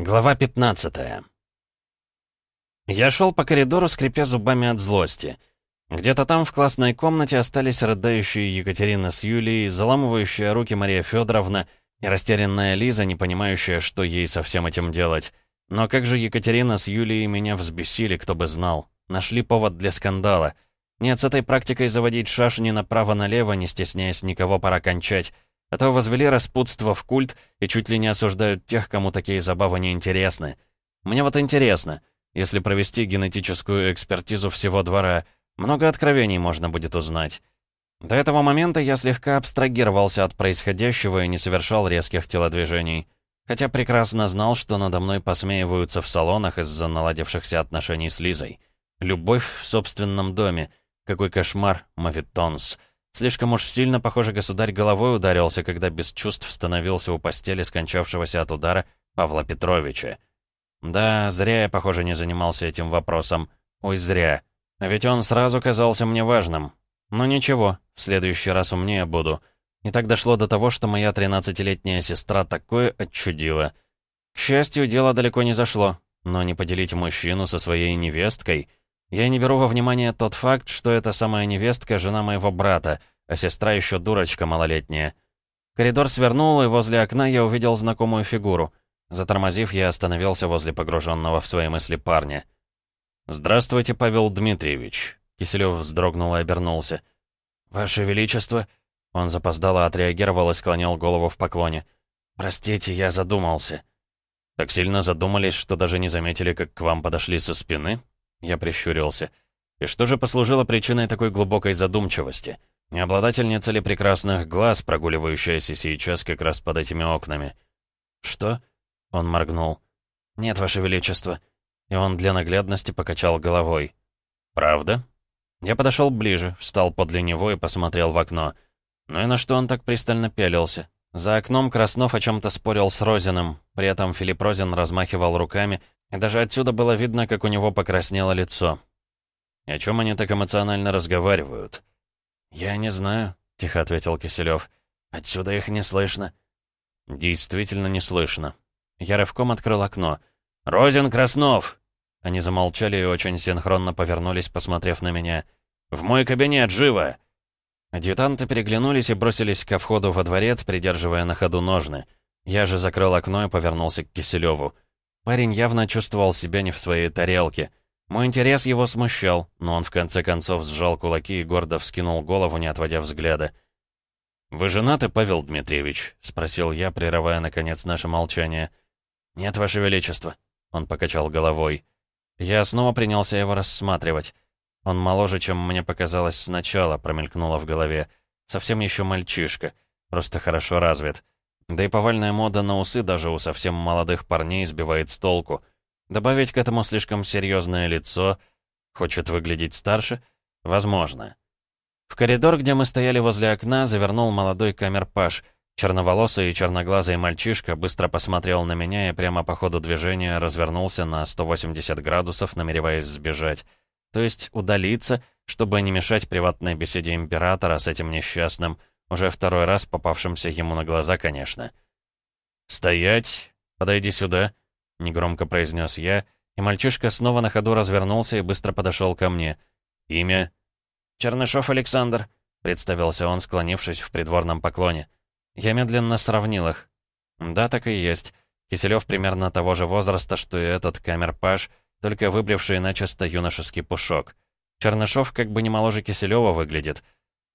Глава 15 Я шел по коридору, скрипя зубами от злости. Где-то там в классной комнате остались рыдающие Екатерина с Юлией, заламывающая руки Мария Федоровна и растерянная Лиза, не понимающая, что ей со всем этим делать. Но как же Екатерина с Юлией меня взбесили, кто бы знал. Нашли повод для скандала. Нет, с этой практикой заводить шашни направо-налево, не стесняясь никого, пора кончать. А то возвели распутство в культ и чуть ли не осуждают тех, кому такие забавы не интересны. Мне вот интересно, если провести генетическую экспертизу всего двора, много откровений можно будет узнать. До этого момента я слегка абстрагировался от происходящего и не совершал резких телодвижений. Хотя прекрасно знал, что надо мной посмеиваются в салонах из-за наладившихся отношений с Лизой. Любовь в собственном доме. Какой кошмар, Мавитонс. Слишком уж сильно, похоже, государь головой ударился, когда без чувств становился у постели скончавшегося от удара Павла Петровича. Да, зря я, похоже, не занимался этим вопросом. Ой, зря. А ведь он сразу казался мне важным. Но ничего, в следующий раз умнее буду. И так дошло до того, что моя 13-летняя сестра такое отчудила. К счастью, дело далеко не зашло. Но не поделить мужчину со своей невесткой — я не беру во внимание тот факт, что эта самая невестка — жена моего брата, а сестра еще дурочка малолетняя. Коридор свернул, и возле окна я увидел знакомую фигуру. Затормозив, я остановился возле погруженного в свои мысли парня. «Здравствуйте, Павел Дмитриевич». Киселев вздрогнул и обернулся. «Ваше Величество!» Он запоздало отреагировал и склонил голову в поклоне. «Простите, я задумался». «Так сильно задумались, что даже не заметили, как к вам подошли со спины?» Я прищурился. И что же послужило причиной такой глубокой задумчивости? Не обладательница ли прекрасных глаз, прогуливающаяся сейчас как раз под этими окнами? «Что?» — он моргнул. «Нет, Ваше Величество». И он для наглядности покачал головой. «Правда?» Я подошел ближе, встал подле него и посмотрел в окно. Ну и на что он так пристально пялился? За окном Краснов о чем-то спорил с Розиным. При этом Филипп Розин размахивал руками, даже отсюда было видно, как у него покраснело лицо. «О чем они так эмоционально разговаривают?» «Я не знаю», — тихо ответил Киселев. «Отсюда их не слышно». «Действительно не слышно». Я рывком открыл окно. «Розин Краснов!» Они замолчали и очень синхронно повернулись, посмотрев на меня. «В мой кабинет, живо!» Адъютанты переглянулись и бросились ко входу во дворец, придерживая на ходу ножны. Я же закрыл окно и повернулся к Киселеву. Парень явно чувствовал себя не в своей тарелке. Мой интерес его смущал, но он в конце концов сжал кулаки и гордо вскинул голову, не отводя взгляда. «Вы женаты, Павел Дмитриевич?» — спросил я, прерывая, наконец, наше молчание. «Нет, Ваше Величество», — он покачал головой. Я снова принялся его рассматривать. Он моложе, чем мне показалось сначала, промелькнуло в голове. Совсем еще мальчишка, просто хорошо развит. Да и повальная мода на усы даже у совсем молодых парней сбивает с толку. Добавить к этому слишком серьезное лицо, хочет выглядеть старше, возможно. В коридор, где мы стояли возле окна, завернул молодой камерпаш. Черноволосый и черноглазый мальчишка быстро посмотрел на меня и прямо по ходу движения развернулся на 180 градусов, намереваясь сбежать. То есть удалиться, чтобы не мешать приватной беседе императора с этим несчастным, уже второй раз попавшимся ему на глаза, конечно. «Стоять! Подойди сюда!» — негромко произнес я, и мальчишка снова на ходу развернулся и быстро подошел ко мне. «Имя?» «Чернышов Александр», — представился он, склонившись в придворном поклоне. Я медленно сравнил их. Да, так и есть. Киселев примерно того же возраста, что и этот камерпаш, только выбривший начисто юношеский пушок. Чернышов как бы не моложе Киселева выглядит.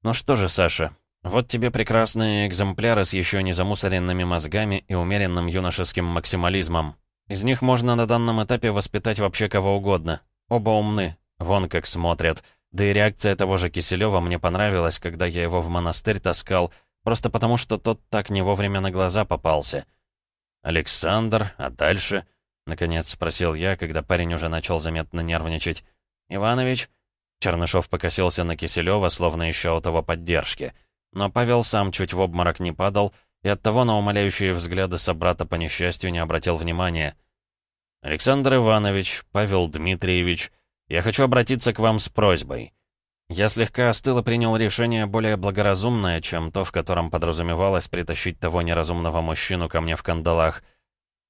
Ну что же, Саша, вот тебе прекрасные экземпляры с еще не замусоренными мозгами и умеренным юношеским максимализмом. Из них можно на данном этапе воспитать вообще кого угодно. Оба умны, вон как смотрят. Да и реакция того же Киселева мне понравилась, когда я его в монастырь таскал, просто потому что тот так не вовремя на глаза попался. «Александр, а дальше?» — наконец спросил я, когда парень уже начал заметно нервничать. «Иванович?» Чернышов покосился на Киселева, словно еще у того поддержки — но Павел сам чуть в обморок не падал, и оттого на умоляющие взгляды собрата по несчастью не обратил внимания. «Александр Иванович, Павел Дмитриевич, я хочу обратиться к вам с просьбой». Я слегка остыл и принял решение более благоразумное, чем то, в котором подразумевалось притащить того неразумного мужчину ко мне в кандалах.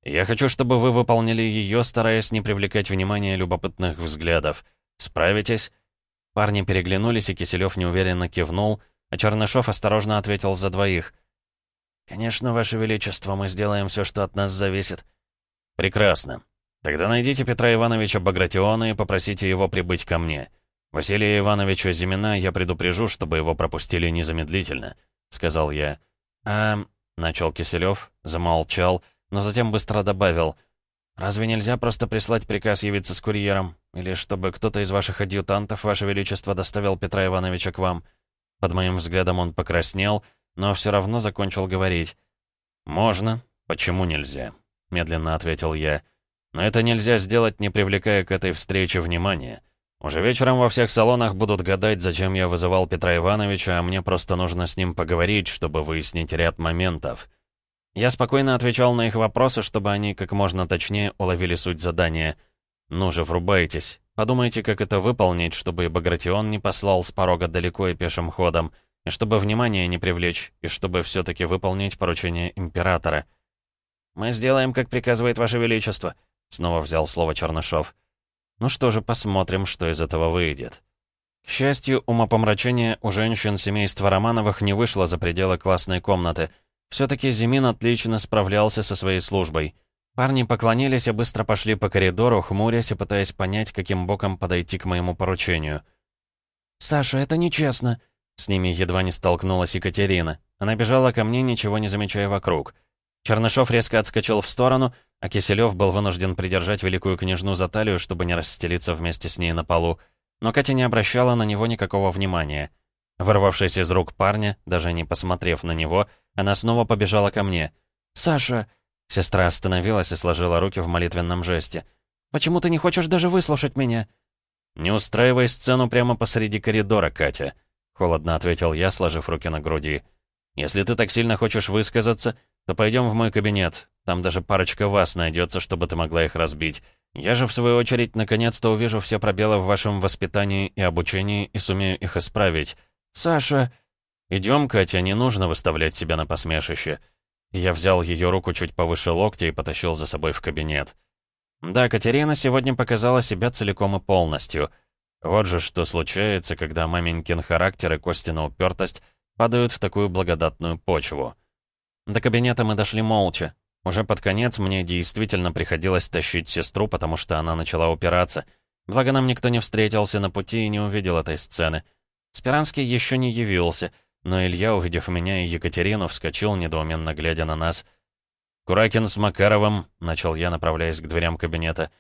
Я хочу, чтобы вы выполнили ее, стараясь не привлекать внимания любопытных взглядов. Справитесь?» Парни переглянулись, и Киселев неуверенно кивнул, а Чернышов осторожно ответил за двоих. «Конечно, Ваше Величество, мы сделаем все, что от нас зависит». «Прекрасно. Тогда найдите Петра Ивановича Багратиона и попросите его прибыть ко мне. Василия Ивановича Зимина я предупрежу, чтобы его пропустили незамедлительно», — сказал я. «А...» — начал Киселев, замолчал, но затем быстро добавил. «Разве нельзя просто прислать приказ явиться с курьером? Или чтобы кто-то из ваших адъютантов, Ваше Величество, доставил Петра Ивановича к вам?» Под моим взглядом он покраснел, но все равно закончил говорить. «Можно. Почему нельзя?» — медленно ответил я. «Но это нельзя сделать, не привлекая к этой встрече внимания». Уже вечером во всех салонах будут гадать, зачем я вызывал Петра Ивановича, а мне просто нужно с ним поговорить, чтобы выяснить ряд моментов. Я спокойно отвечал на их вопросы, чтобы они как можно точнее уловили суть задания. «Ну же, врубайтесь. Подумайте, как это выполнить, чтобы и Багратион не послал с порога далеко и пешим ходом, и чтобы внимание не привлечь, и чтобы все-таки выполнить поручение Императора». «Мы сделаем, как приказывает Ваше Величество», — снова взял слово Чернышов. Ну что же, посмотрим, что из этого выйдет. К счастью, умопомрачение у женщин семейства Романовых не вышло за пределы классной комнаты. Все-таки Зимин отлично справлялся со своей службой. Парни поклонились и быстро пошли по коридору, хмурясь и пытаясь понять, каким боком подойти к моему поручению. «Саша, это нечестно!» С ними едва не столкнулась Екатерина. Она бежала ко мне, ничего не замечая вокруг. Чернышов резко отскочил в сторону, а Киселев был вынужден придержать великую княжну за талию, чтобы не расстелиться вместе с ней на полу. Но Катя не обращала на него никакого внимания. Ворвавшись из рук парня, даже не посмотрев на него, она снова побежала ко мне. «Саша!» Сестра остановилась и сложила руки в молитвенном жесте. «Почему ты не хочешь даже выслушать меня?» «Не устраивай сцену прямо посреди коридора, Катя», — холодно ответил я, сложив руки на груди. «Если ты так сильно хочешь высказаться, то пойдем в мой кабинет. Там даже парочка вас найдется, чтобы ты могла их разбить. Я же, в свою очередь, наконец-то увижу все пробелы в вашем воспитании и обучении и сумею их исправить. Саша...» «Идем, Катя, не нужно выставлять себя на посмешище». Я взял ее руку чуть повыше локтя и потащил за собой в кабинет. Да, Катерина сегодня показала себя целиком и полностью. Вот же что случается, когда маменькин характер и Костина упертость падают в такую благодатную почву. До кабинета мы дошли молча. Уже под конец мне действительно приходилось тащить сестру, потому что она начала упираться. Благо нам никто не встретился на пути и не увидел этой сцены. Спиранский еще не явился, но Илья, увидев меня и Екатерину, вскочил, недоуменно глядя на нас. «Куракин с Макаровым», — начал я, направляясь к дверям кабинета.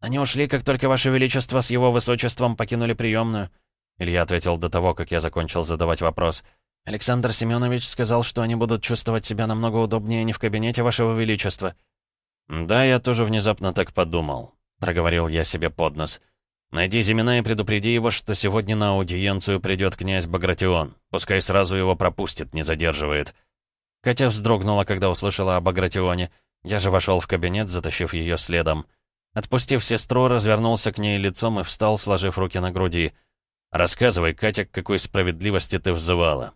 «Они ушли, как только Ваше Величество с его высочеством покинули приемную», — Илья ответил до того, как я закончил задавать вопрос. Александр Семенович сказал, что они будут чувствовать себя намного удобнее не в кабинете Вашего Величества. «Да, я тоже внезапно так подумал», — проговорил я себе под нос. «Найди Зимина и предупреди его, что сегодня на аудиенцию придет князь Багратион. Пускай сразу его пропустит, не задерживает». Катя вздрогнула, когда услышала о Багратионе. Я же вошел в кабинет, затащив ее следом. Отпустив сестру, развернулся к ней лицом и встал, сложив руки на груди. «Рассказывай, Катя, к какой справедливости ты взывала.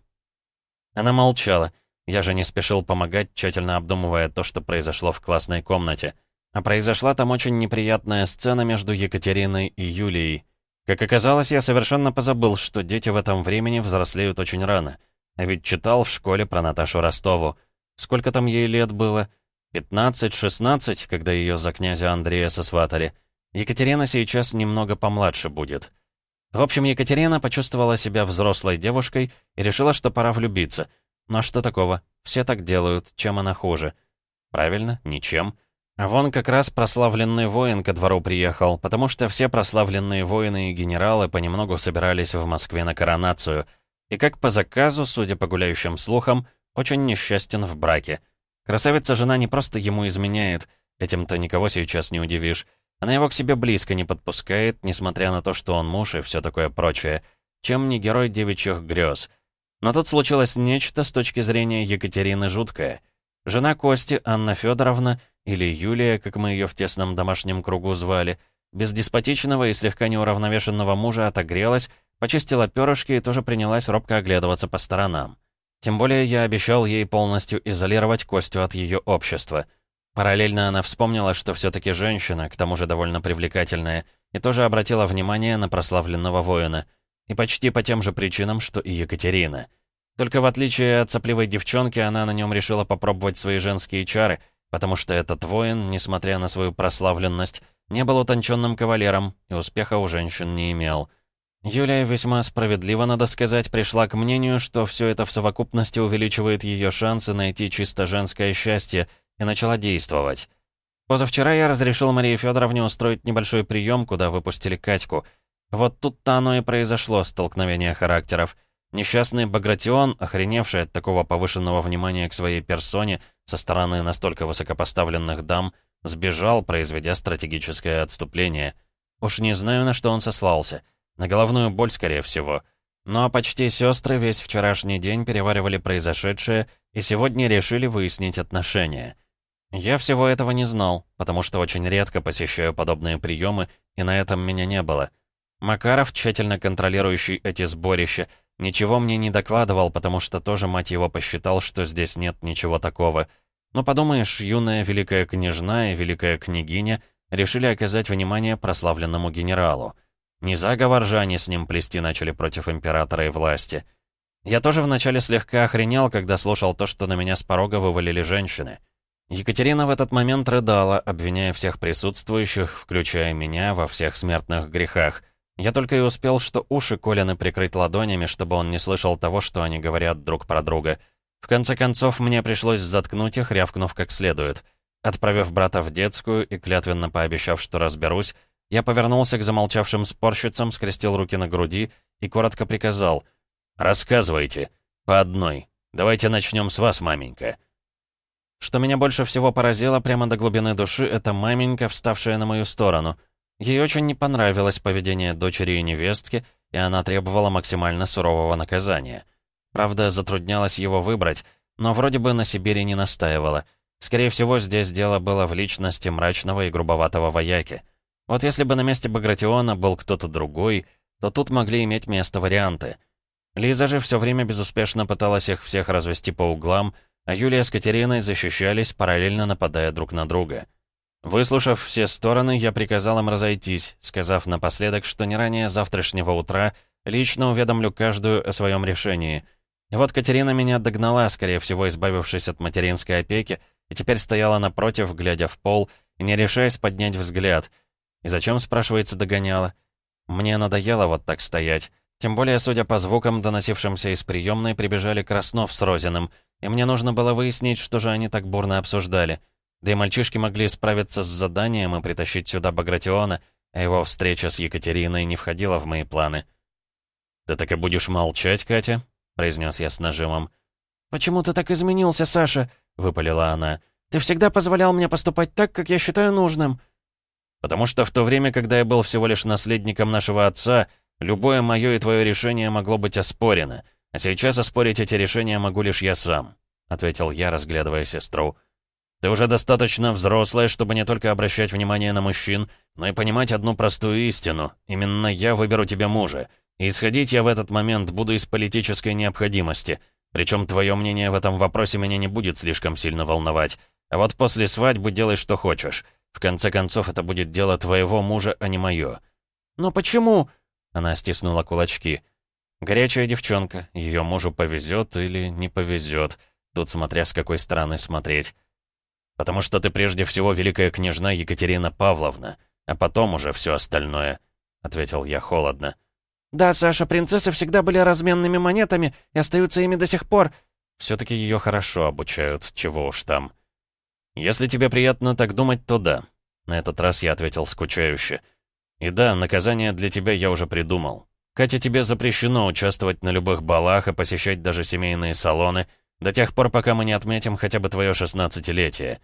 Она молчала. Я же не спешил помогать, тщательно обдумывая то, что произошло в классной комнате. А произошла там очень неприятная сцена между Екатериной и Юлией. Как оказалось, я совершенно позабыл, что дети в этом времени взрослеют очень рано. А ведь читал в школе про Наташу Ростову. Сколько там ей лет было? 15-16, когда ее за князя Андрея сосватали. Екатерина сейчас немного помладше будет. В общем, Екатерина почувствовала себя взрослой девушкой и решила, что пора влюбиться. Но что такого? Все так делают, чем она хуже. Правильно, ничем. А вон как раз прославленный воин ко двору приехал, потому что все прославленные воины и генералы понемногу собирались в Москве на коронацию. И как по заказу, судя по гуляющим слухам, очень несчастен в браке. Красавица-жена не просто ему изменяет, этим-то никого сейчас не удивишь, она его к себе близко не подпускает, несмотря на то, что он муж и все такое прочее. Чем не герой девичьих грез. Но тут случилось нечто с точки зрения Екатерины жуткое. Жена Кости, Анна Федоровна, или Юлия, как мы ее в тесном домашнем кругу звали, без деспотичного и слегка неуравновешенного мужа отогрелась, почистила перышки и тоже принялась робко оглядываться по сторонам. Тем более я обещал ей полностью изолировать Костю от ее общества. Параллельно она вспомнила, что все-таки женщина, к тому же довольно привлекательная, и тоже обратила внимание на прославленного воина. И почти по тем же причинам, что и Екатерина. Только в отличие от сопливой девчонки, она на нем решила попробовать свои женские чары, потому что этот воин, несмотря на свою прославленность, не был утонченным кавалером и успеха у женщин не имел. Юлия весьма справедливо, надо сказать, пришла к мнению, что все это в совокупности увеличивает ее шансы найти чисто женское счастье — и начала действовать. Позавчера я разрешил Марии Федоровне устроить небольшой прием, куда выпустили Катьку. Вот тут-то оно и произошло, столкновение характеров. Несчастный Багратион, охреневший от такого повышенного внимания к своей персоне со стороны настолько высокопоставленных дам, сбежал, произведя стратегическое отступление. Уж не знаю, на что он сослался. На головную боль, скорее всего. Но почти сестры весь вчерашний день переваривали произошедшее и сегодня решили выяснить отношения. Я всего этого не знал, потому что очень редко посещаю подобные приемы, и на этом меня не было. Макаров, тщательно контролирующий эти сборища, ничего мне не докладывал, потому что тоже, мать его, посчитал, что здесь нет ничего такого. Но подумаешь, юная великая княжна и великая княгиня решили оказать внимание прославленному генералу. Не заговор же они с ним плести начали против императора и власти. Я тоже вначале слегка охренел, когда слушал то, что на меня с порога вывалили женщины. Екатерина в этот момент рыдала, обвиняя всех присутствующих, включая меня, во всех смертных грехах. Я только и успел, что уши Колины прикрыть ладонями, чтобы он не слышал того, что они говорят друг про друга. В конце концов, мне пришлось заткнуть их, рявкнув как следует. Отправив брата в детскую и клятвенно пообещав, что разберусь, я повернулся к замолчавшим спорщицам, скрестил руки на груди и коротко приказал «Рассказывайте. По одной. Давайте начнем с вас, маменька». Что меня больше всего поразило прямо до глубины души, это маменька, вставшая на мою сторону. Ей очень не понравилось поведение дочери и невестки, и она требовала максимально сурового наказания. Правда, затруднялась его выбрать, но вроде бы на Сибири не настаивала. Скорее всего, здесь дело было в личности мрачного и грубоватого вояки. Вот если бы на месте Багратиона был кто-то другой, то тут могли иметь место варианты. Лиза же все время безуспешно пыталась их всех развести по углам, а Юлия с Катериной защищались, параллельно нападая друг на друга. Выслушав все стороны, я приказал им разойтись, сказав напоследок, что не ранее завтрашнего утра лично уведомлю каждую о своем решении. И вот Катерина меня догнала, скорее всего, избавившись от материнской опеки, и теперь стояла напротив, глядя в пол, и не решаясь поднять взгляд. И зачем, спрашивается, догоняла? Мне надоело вот так стоять. Тем более, судя по звукам, доносившимся из приемной, прибежали Краснов с Розиным, и мне нужно было выяснить, что же они так бурно обсуждали. Да и мальчишки могли справиться с заданием и притащить сюда Багратиона, а его встреча с Екатериной не входила в мои планы. «Ты так и будешь молчать, Катя?» — произнес я с нажимом. «Почему ты так изменился, Саша?» — выпалила она. «Ты всегда позволял мне поступать так, как я считаю нужным». «Потому что в то время, когда я был всего лишь наследником нашего отца, любое мое и твое решение могло быть оспорено». «А сейчас оспорить эти решения могу лишь я сам», — ответил я, разглядывая сестру. «Ты уже достаточно взрослая, чтобы не только обращать внимание на мужчин, но и понимать одну простую истину. Именно я выберу тебе мужа. И исходить я в этот момент буду из политической необходимости. Причем твое мнение в этом вопросе меня не будет слишком сильно волновать. А вот после свадьбы делай, что хочешь. В конце концов, это будет дело твоего мужа, а не мое». «Но почему?» — она стиснула кулачки. Горячая девчонка, ее мужу повезет или не повезет. Тут смотря с какой стороны смотреть. «Потому что ты прежде всего великая княжна Екатерина Павловна, а потом уже все остальное», — ответил я холодно. «Да, Саша, принцессы всегда были разменными монетами и остаются ими до сих пор. Все-таки ее хорошо обучают, чего уж там». «Если тебе приятно так думать, то да». На этот раз я ответил скучающе. «И да, наказание для тебя я уже придумал. Катя, тебе запрещено участвовать на любых балах и посещать даже семейные салоны, до тех пор, пока мы не отметим хотя бы твое шестнадцатилетие».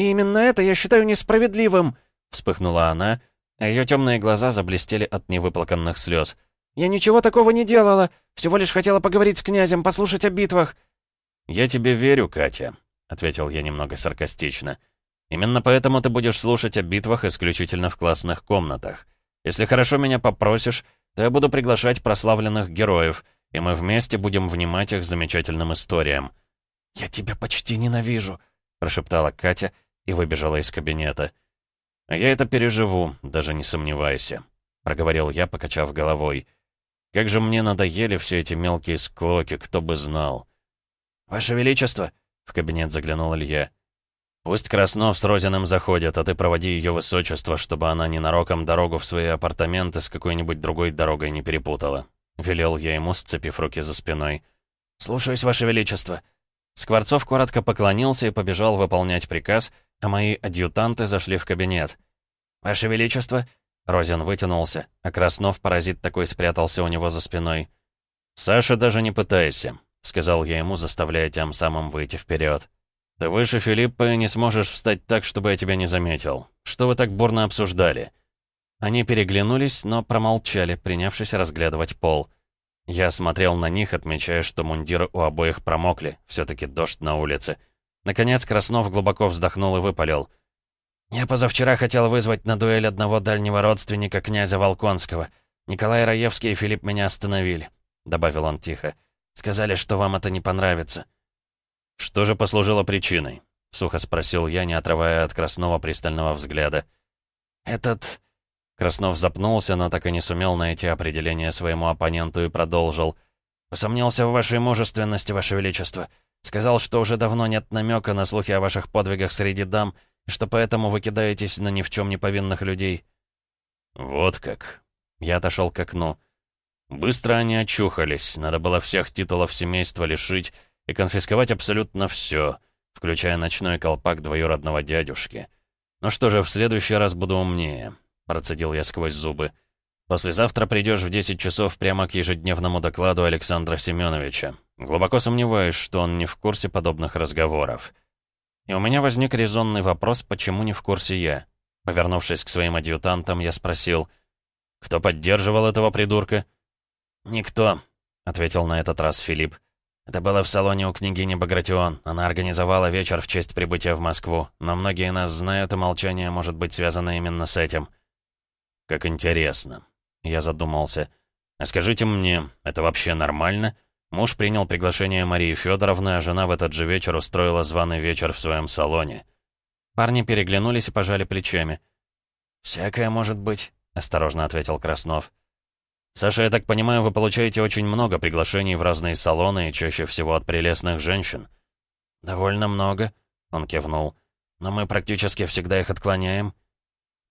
«И именно это я считаю несправедливым!» — вспыхнула она, а ее темные глаза заблестели от невыплаканных слез. «Я ничего такого не делала, всего лишь хотела поговорить с князем, послушать о битвах». «Я тебе верю, Катя», — ответил я немного саркастично. «Именно поэтому ты будешь слушать о битвах исключительно в классных комнатах. Если хорошо меня попросишь, то я буду приглашать прославленных героев, и мы вместе будем внимать их замечательным историям». «Я тебя почти ненавижу», — прошептала Катя, и выбежала из кабинета. «А я это переживу, даже не сомневайся», — проговорил я, покачав головой. «Как же мне надоели все эти мелкие склоки, кто бы знал». «Ваше Величество!» — в кабинет заглянул Илья. «Пусть Краснов с Розиным заходят, а ты проводи ее высочество, чтобы она ненароком дорогу в свои апартаменты с какой-нибудь другой дорогой не перепутала», — велел я ему, сцепив руки за спиной. «Слушаюсь, Ваше Величество». Скворцов коротко поклонился и побежал выполнять приказ, а мои адъютанты зашли в кабинет. «Ваше Величество!» Розин вытянулся, а Краснов, паразит такой, спрятался у него за спиной. «Саша, даже не пытайся», — сказал я ему, заставляя тем самым выйти вперед. «Ты выше Филиппа и не сможешь встать так, чтобы я тебя не заметил. Что вы так бурно обсуждали?» Они переглянулись, но промолчали, принявшись разглядывать пол. Я смотрел на них, отмечая, что мундиры у обоих промокли, все таки дождь на улице. Наконец Краснов глубоко вздохнул и выпалил. «Я позавчера хотел вызвать на дуэль одного дальнего родственника князя Волконского. Николай Раевский и Филипп меня остановили», — добавил он тихо. «Сказали, что вам это не понравится». «Что же послужило причиной?» — сухо спросил я, не отрывая от Краснова пристального взгляда. «Этот...» Краснов запнулся, но так и не сумел найти определение своему оппоненту и продолжил. «Посомнился в вашей мужественности, ваше величество. Сказал, что уже давно нет намека на слухи о ваших подвигах среди дам, и что поэтому вы кидаетесь на ни в чем не повинных людей». «Вот как». Я отошел к окну. Быстро они очухались, надо было всех титулов семейства лишить и конфисковать абсолютно все, включая ночной колпак двоюродного дядюшки. Ну что же, в следующий раз буду умнее, процедил я сквозь зубы. Послезавтра придешь в 10 часов прямо к ежедневному докладу Александра Семеновича. Глубоко сомневаюсь, что он не в курсе подобных разговоров. И у меня возник резонный вопрос, почему не в курсе я. Повернувшись к своим адъютантам, я спросил, «Кто поддерживал этого придурка?» «Никто», — ответил на этот раз Филипп. «Это было в салоне у княгини Багратион. Она организовала вечер в честь прибытия в Москву, но многие нас знают, и молчание может быть связано именно с этим». «Как интересно», я задумался. «А скажите мне, это вообще нормально?» Муж принял приглашение Марии Федоровны, а жена в этот же вечер устроила званый вечер в своем салоне. Парни переглянулись и пожали плечами. «Всякое может быть», — осторожно ответил Краснов. «Саша, я так понимаю, вы получаете очень много приглашений в разные салоны чаще всего от прелестных женщин?» «Довольно много», — он кивнул. «Но мы практически всегда их отклоняем.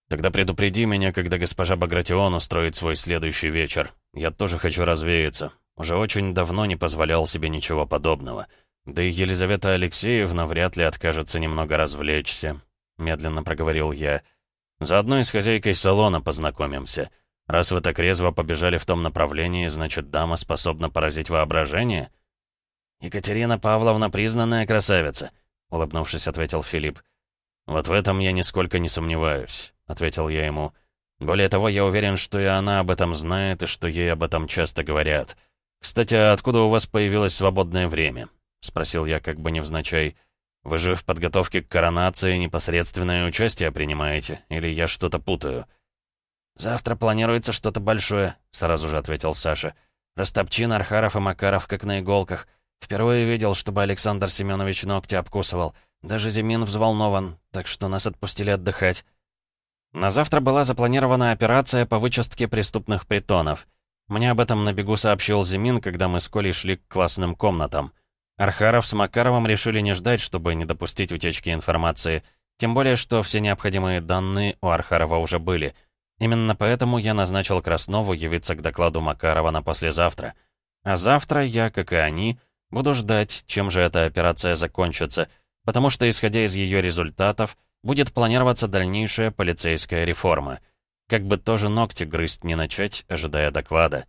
Тогда предупреди меня, когда госпожа Багратион устроит свой следующий вечер. Я тоже хочу развеяться. Уже очень давно не позволял себе ничего подобного. Да и Елизавета Алексеевна вряд ли откажется немного развлечься», — медленно проговорил я. «Заодно и с хозяйкой салона познакомимся. Раз вы так резво побежали в том направлении, значит, дама способна поразить воображение?» «Екатерина Павловна признанная красавица», — улыбнувшись, ответил Филипп. «Вот в этом я нисколько не сомневаюсь ответил я ему. «Более того, я уверен, что и она об этом знает, и что ей об этом часто говорят. Кстати, а откуда у вас появилось свободное время?» — спросил я как бы невзначай. «Вы же в подготовке к коронации непосредственное участие принимаете, или я что-то путаю?» «Завтра планируется что-то большое», — сразу же ответил Саша. «Растопчин, Архаров и Макаров как на иголках. Впервые видел, чтобы Александр Семенович ногти обкусывал. Даже Зимин взволнован, так что нас отпустили отдыхать». На завтра была запланирована операция по вычистке преступных притонов. Мне об этом на бегу сообщил Зимин, когда мы с Колей шли к классным комнатам. Архаров с Макаровым решили не ждать, чтобы не допустить утечки информации, тем более, что все необходимые данные у Архарова уже были. Именно поэтому я назначил Краснову явиться к докладу Макарова на послезавтра. А завтра я, как и они, буду ждать, чем же эта операция закончится, потому что, исходя из ее результатов, будет планироваться дальнейшая полицейская реформа. Как бы тоже ногти грызть не начать, ожидая доклада.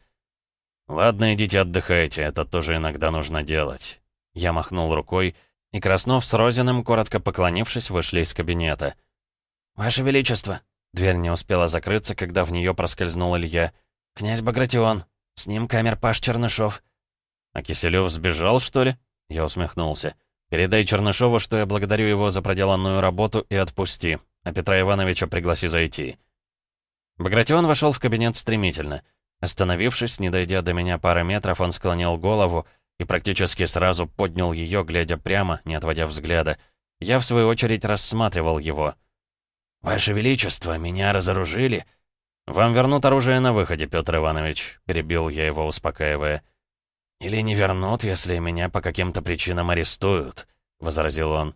«Ладно, идите отдыхайте, это тоже иногда нужно делать». Я махнул рукой, и Краснов с Розиным, коротко поклонившись, вышли из кабинета. «Ваше Величество!» Дверь не успела закрыться, когда в нее проскользнул Илья. «Князь Багратион. С ним камер Паш Чернышов». «А Киселев сбежал, что ли?» Я усмехнулся. Передай Чернышову, что я благодарю его за проделанную работу и отпусти, а Петра Ивановича пригласи зайти». Багратион вошел в кабинет стремительно. Остановившись, не дойдя до меня пары метров, он склонил голову и практически сразу поднял ее, глядя прямо, не отводя взгляда. Я, в свою очередь, рассматривал его. «Ваше Величество, меня разоружили?» «Вам вернут оружие на выходе, Петр Иванович», — перебил я его, успокаивая. «Или не вернут, если меня по каким-то причинам арестуют», — возразил он.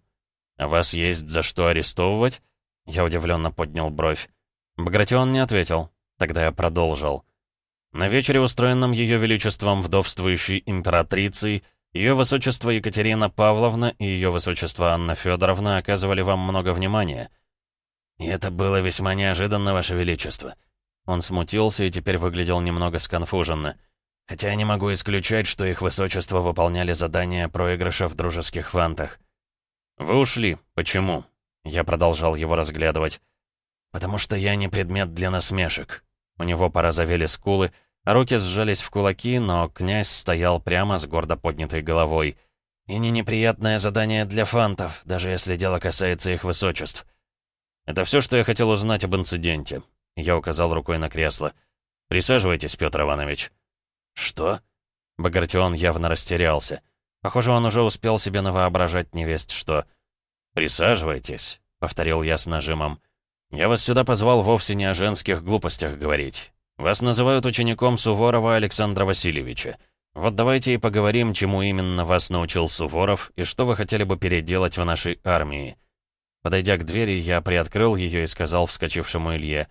«А вас есть за что арестовывать?» Я удивленно поднял бровь. Багратион не ответил. Тогда я продолжил. На вечере, устроенном Ее Величеством вдовствующей императрицей, Ее Высочество Екатерина Павловна и Ее Высочество Анна Федоровна оказывали вам много внимания. И это было весьма неожиданно, Ваше Величество. Он смутился и теперь выглядел немного сконфуженно. Хотя не могу исключать, что их высочество выполняли задания проигрыша в дружеских фантах. «Вы ушли. Почему?» Я продолжал его разглядывать. «Потому что я не предмет для насмешек». У него порозовели скулы, а руки сжались в кулаки, но князь стоял прямо с гордо поднятой головой. «И не неприятное задание для фантов, даже если дело касается их высочеств». «Это все, что я хотел узнать об инциденте». Я указал рукой на кресло. «Присаживайтесь, Петр Иванович». «Что?» Багратион явно растерялся. Похоже, он уже успел себе навоображать невесть что. «Присаживайтесь», — повторил я с нажимом. «Я вас сюда позвал вовсе не о женских глупостях говорить. Вас называют учеником Суворова Александра Васильевича. Вот давайте и поговорим, чему именно вас научил Суворов и что вы хотели бы переделать в нашей армии». Подойдя к двери, я приоткрыл ее и сказал вскочившему Илье,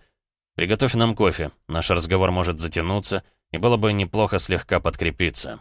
«Приготовь нам кофе, наш разговор может затянуться, и было бы неплохо слегка подкрепиться».